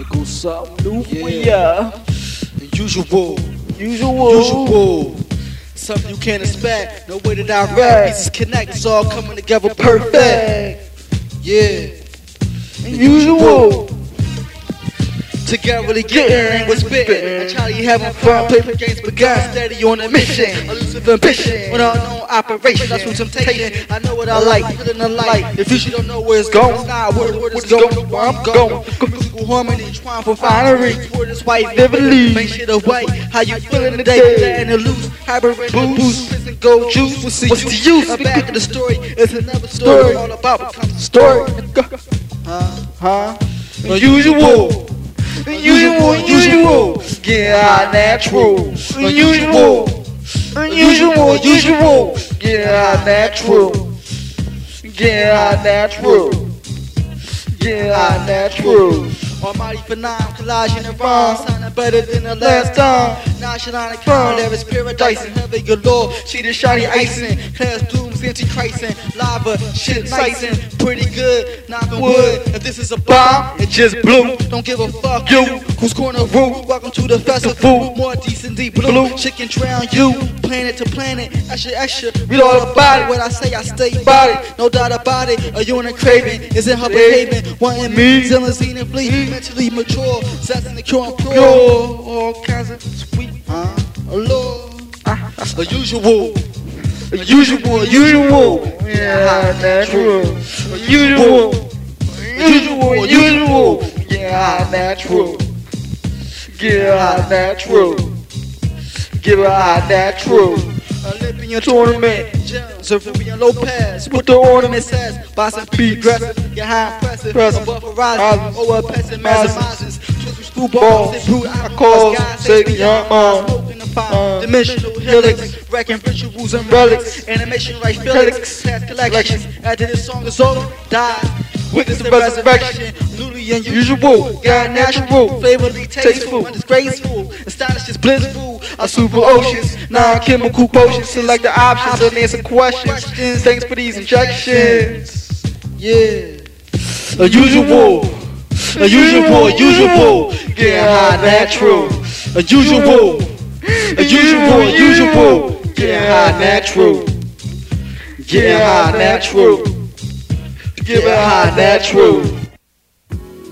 It goes something new Yeah. for ya. Usual. Usual. Usual. Something you can't expect. No way to direct. Pieces connect. It's all coming together perfect. Yeah. Usual. Together getting what's spitting. And Charlie having fun, paper games begun. Steady on a mission. Elusive ambition. With unknown operation. That's from temptation. I know what I like. Feeling the light. If you don't know where it's going, it's not where, where it's going. Where I'm going. Musical harmony. Trying for finery. Word is white. Vividly. Make shit of white. How you feeling today? Letting it loose. Hybrid boost. Prison gold juice. What's the use? I'm back to the story. It's another story. All about becomes a story. Huh? Huh? Unusual, Yeah, natural. Unusual. Unusual, unusual. Yeah, natural. Yeah, natural. Yeah, natural. Almighty phenomenon, collaging and rhyme, sounding better than the last time. Nonchalant and calm, there is paradise and heaven galore. She the shiny icing, class dooms, anti-Christ and lava, shit and pretty good. Knocking wood, if this is a bomb, it just blew. Don't give a fuck you, who's corner root. Welcome to the festival, more decent deep blue. Chicken drown you, planet to planet, extra extra. Read all about it, what I say, I stay about it. No doubt about it, Are you in a unit craving is in her behaving. Wanting me, zealous, and flee, mentally mature, zesting the cure and pure. All kinds of sweet, a usual. A usual, a usual, yeah, natural. Usual, usual, usual, yeah, natural. Yeah, natural. Give her a natural. Olympian tournament. Sylvia Lopez with the ornament says Boss P aggressive, get high impressive, above horizon, over passing school balls, they brute alcohols, say the young man, smoking the fire, dimensional helix, wrecking rituals and relics, animation like Felix, past collections, after this song is over, die. Witness the resurrection, newly unusual, got natural, flavorly tasteful, disgraceful, astonishes blissful, a super oceans, non-chemical potions, select the options and answer questions. Thanks for these injections. Yeah. A usual, a usual, a usual, get high natural. A usual, a usual, a usual, get high natural. Get high natural. Give it high natural.